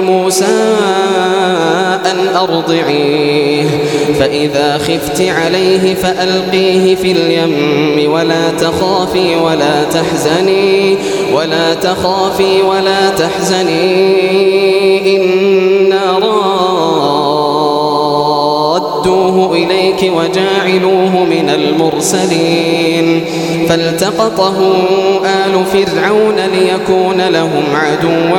موسى أن أرضعيه فإذا خفت عليه فألقيه في اليم ولا تخافي ولا تحزني ولا تخافي ولا تحزني إنا رادوه إليك وجاعلوه من المرسلين. فالتقطه آل فرعون ليكون لهم عدوا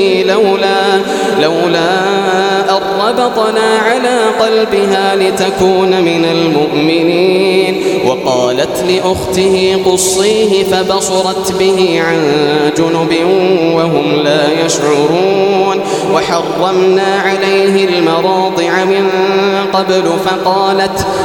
لولا لولا ربطنا على قلبها لتكون من المؤمنين. وقالت لأخته قصيه فبصرت به عن جنب وهم لا يشعرون. وحرمنا عليه المراضع من قبل فقالت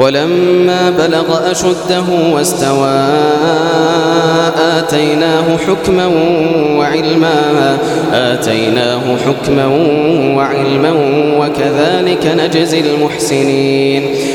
ولما بلغ أشده واستوى آتيناه حكما وعلما آتيناه حكما وعلما وكذلك نجزي المحسنين.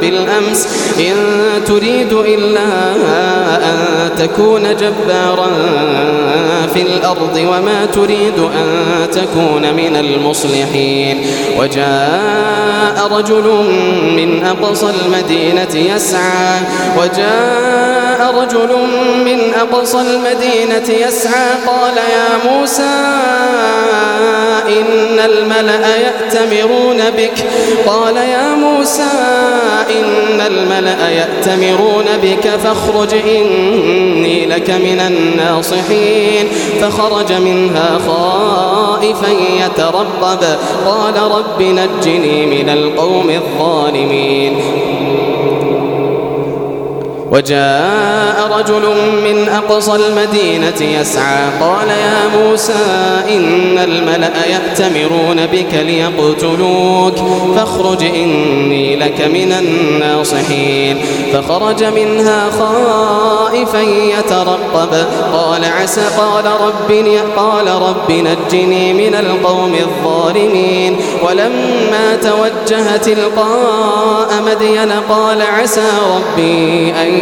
بالأمس إن تريد إلا أن تكون جبارا في الأرض وما تريد أن تكون من المصلحين وجاء رجل من أقصى المدينة يسعى وجاء رجل من أقصى المدينة يسعى قال يا موسى إن الملأ يأتمرون بك قال يا موسى إن الملأ يأتمرون بك فاخرج إني لك من الناصحين. فخرج منها خائفا يترقب قال رب نجني من القوم الظالمين. وجاء رجل من أقصى المدينة يسعى قال يا موسى إن الملأ يأتمرون بك ليقتلوك فاخرج إني لك من الناصحين. فخرج منها خائفا يترقب قال عسى قال رب قال رب نجني من القوم الظالمين. ولما توجه تلقاء مدين قال عسى ربي أن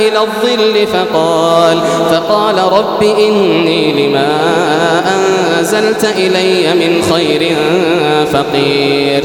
إلى الظل فقال فقال رب إني لما أنزلت إلي من خير فقير.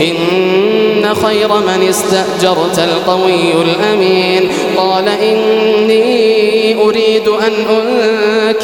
إن خير من استأجرت القوي الأمين. قال إني أريد أن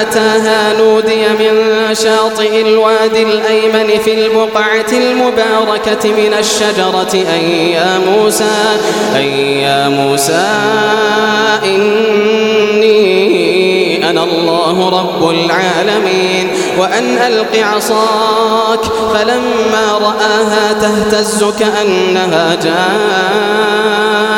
أتاها نودي من شاطئ الوادي الأيمن في البقعة المباركة من الشجرة أي يا موسى أي يا موسى إني أنا الله رب العالمين. وأن ألق عصاك فلما رآها تهتز كأنها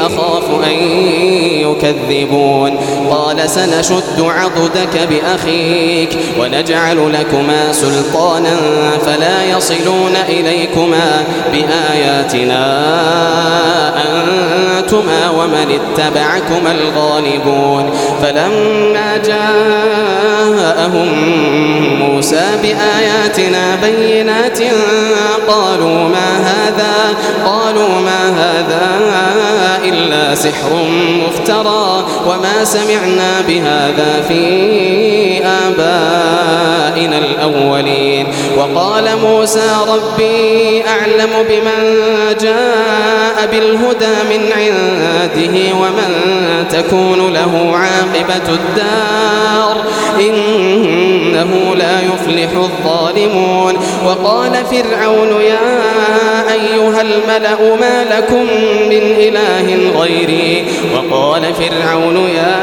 أخاف أن يكذبون. قال سنشد عضدك بأخيك ونجعل لكما سلطانا فلا يصلون إليكما بآياتنا. أنتما ومن اتبعكما الغالبون. فلما جاءهم موسى بآياتنا بينات قالوا ما هذا؟ قالوا ما هذا إلا سحر مفترى وما سمعنا بهذا في آبائنا الأولين. وقال موسى ربي أعلم بمن جاء بالهدى من عنده ومن تكون له عاقبة الدار. إنه لا يفلح الظالمون. وقال فرعون يا أيها الملأ ما لكم من إله غيري. وقال فرعون يا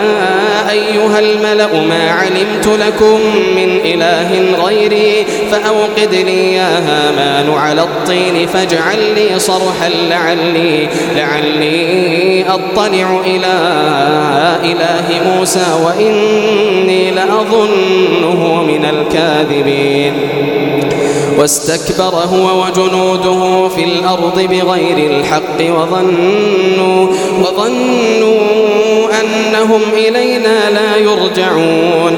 أيها الملأ ما علمت لكم من إله غيري فأوقد لي يا هامان على الطين فاجعل لي صرحا لعلي, لعلي أطلع إلى إله موسى وإني لأظنه من الكاذبين. واستكبر هو وجنوده في الأرض بغير الحق وظنوا, وظنوا أنهم إلينا لا يرجعون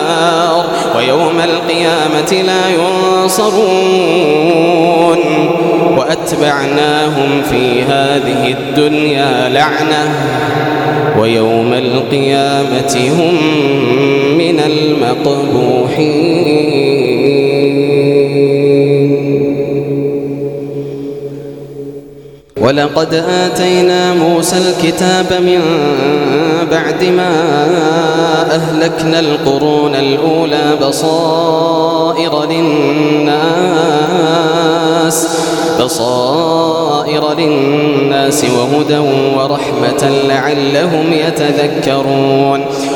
ويوم القيامة لا ينصرون وأتبعناهم في هذه الدنيا لعنة ويوم القيامة هم من المقبوحين. ولقد آتينا موسى الكتاب من بعد ما أهلكنا القرون الأولى بصائر للناس بصائر للناس وهدى ورحمة لعلهم يتذكرون.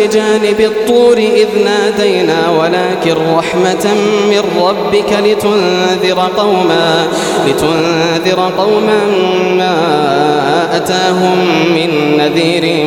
بجانب الطور إذ نادينا ولكن رحمة من ربك لتنذر قوما لتنذر قوما ما أتاهم من نذير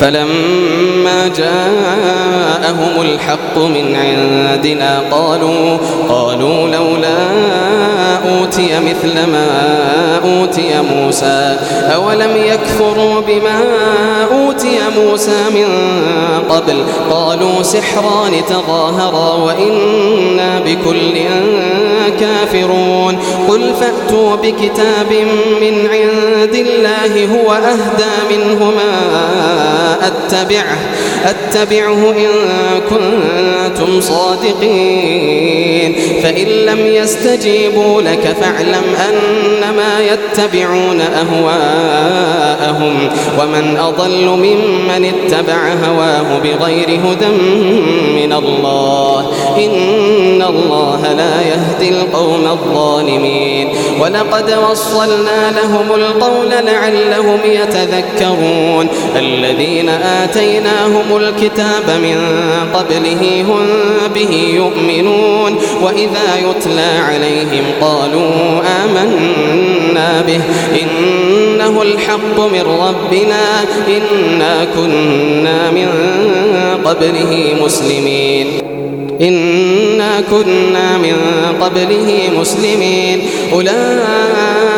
فلما جاءهم الحق من عندنا قالوا قالوا لولا أوتي مثل ما أوتي موسى أولم يكفروا بما أوتي موسى من قبل؟ قالوا سحران تظاهرا وإنا بكل كافرون قل فأتوا بكتاب من عند الله هو أهدى منهما أتبعه أتبعه إن كنتم صادقين. فإن لم يستجيبوا لك فاعلم أنما يتبعون أهواءهم. ومن أضل ممن اتبع هواه بغير هدى من الله. إن الله لا يهدي القوم الظالمين. ولقد وصلنا لهم القول لعلهم يتذكرون. الذين آتيناهم الكتاب من قبله هم به يؤمنون وإذا يتلى عليهم قالوا آمنا به. إنه الحق من ربنا. إنا كنا من قبله مسلمين. إنا كنا من قبله مسلمين. أولئك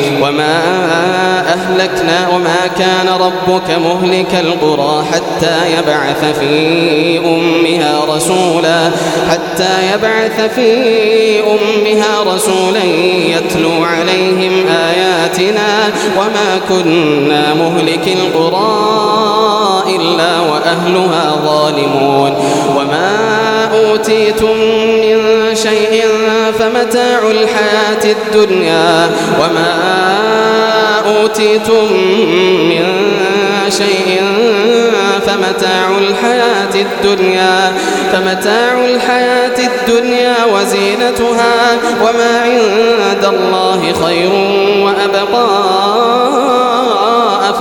وما أهلكنا وما كان ربك مهلك القرى حتى يبعث في أمها رسولا حتى يبعث في أمها رسولا يتلو عليهم آياتنا وما كنا مهلك القرى إلا وأهلها ظالمون وما أوتيتم شيء فمتاع الحياة الدنيا وما أوتيتم من شيء فمتاع الحياة الدنيا فمتاع الحياة الدنيا وزينتها وما عند الله خير وأبقى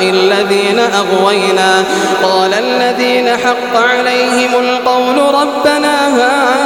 الذين أغوينا. قال الذين حق عليهم القول ربنا هؤلاء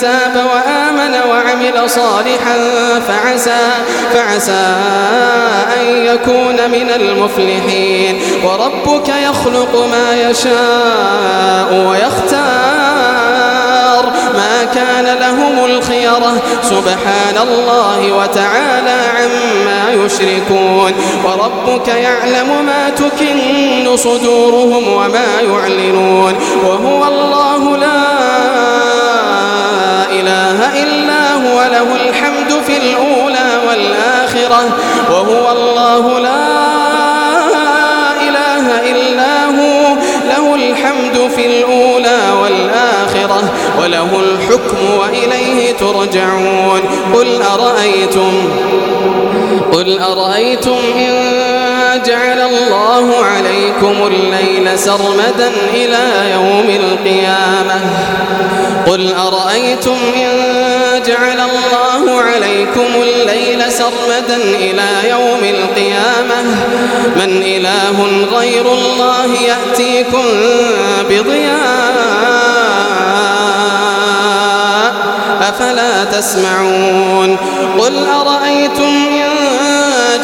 تاب وآمن وعمل صالحا فعسى, فعسى أن يكون من المفلحين. وربك يخلق ما يشاء ويختار ما كان لهم الخيرة. سبحان الله وتعالى عما يشركون. وربك يعلم ما تكن صدورهم وما يعلنون. وهو الله لا إله إلا هو له الحمد في الأولى والآخرة وهو الله لا إله إلا هو له الحمد في الأولى والآخرة وله الحكم وإليه ترجعون. قل أرأيتم قل أرأيتم إن جعل الله عليكم الليل سرمدا إلى يوم القيامة. قل أرأيتم إن جعل الله عليكم الليل سرمدا إلى يوم القيامة؟ من إله غير الله يأتيكم بضياء أفلا تسمعون. قل أرأيتم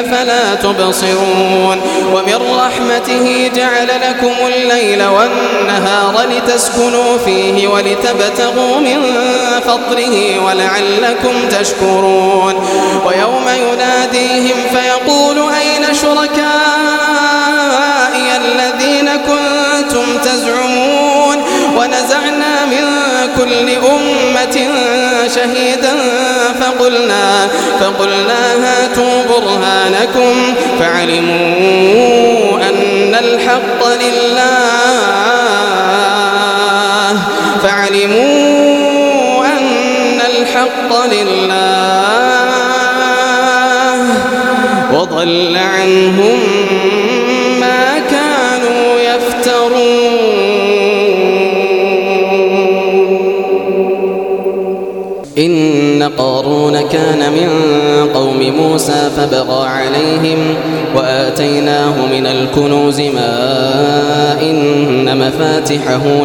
أفلا تبصرون ومن رحمته جعل لكم الليل والنهار لتسكنوا فيه ولتبتغوا من فضله ولعلكم تشكرون ويوم يناديهم فيقول أين شركائي الذين كنتم تزعمون ونزعنا كل أمة شهيدا فقلنا, فقلنا هاتوا برهانكم فعلموا أن الحق لله فعلموا أن الحق لله وضل عنهم قارون كان من قوم موسى فبغى عليهم وآتيناه من الكنوز ما إن مفاتحه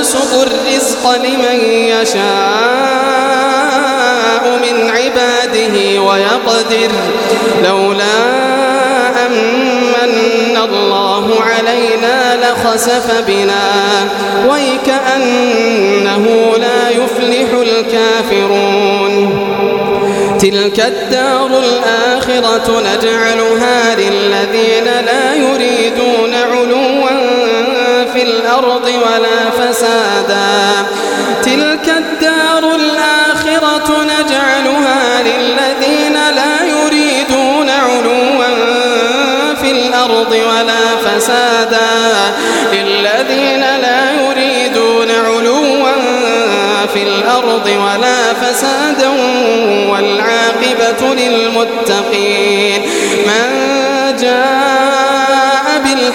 يبسط الرزق لمن يشاء من عباده ويقدر لولا أمن الله علينا لخسف بنا ويكأنه لا يفلح الكافرون. تلك الدار الآخرة نجعلها للذين لا يريدون علوا في الأرض ولا فسادا. تلك الدار الآخرة نجعلها للذين لا يريدون علوا في الأرض ولا فسادا. للذين لا يريدون علوا في الأرض ولا فسادا والعاقبة للمتقين. من جاء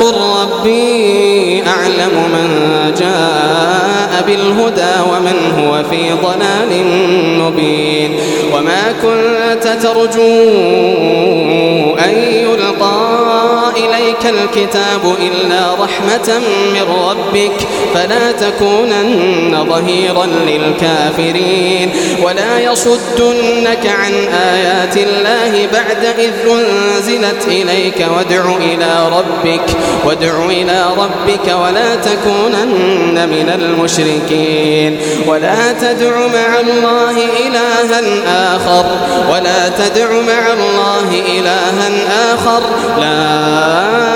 قل ربي أعلم من جاء بالهدى ومن هو في ضلال مبين. وما كنت ترجو الكتاب إلا رحمة من ربك فلا تكونن ظهيرا للكافرين. ولا يصدنك عن آيات الله بعد إذ أنزلت إليك وادع إلى ربك وادع إلى ربك ولا تكونن من المشركين. ولا تدع مع الله إلها آخر ولا تدع مع الله إلها آخر. لا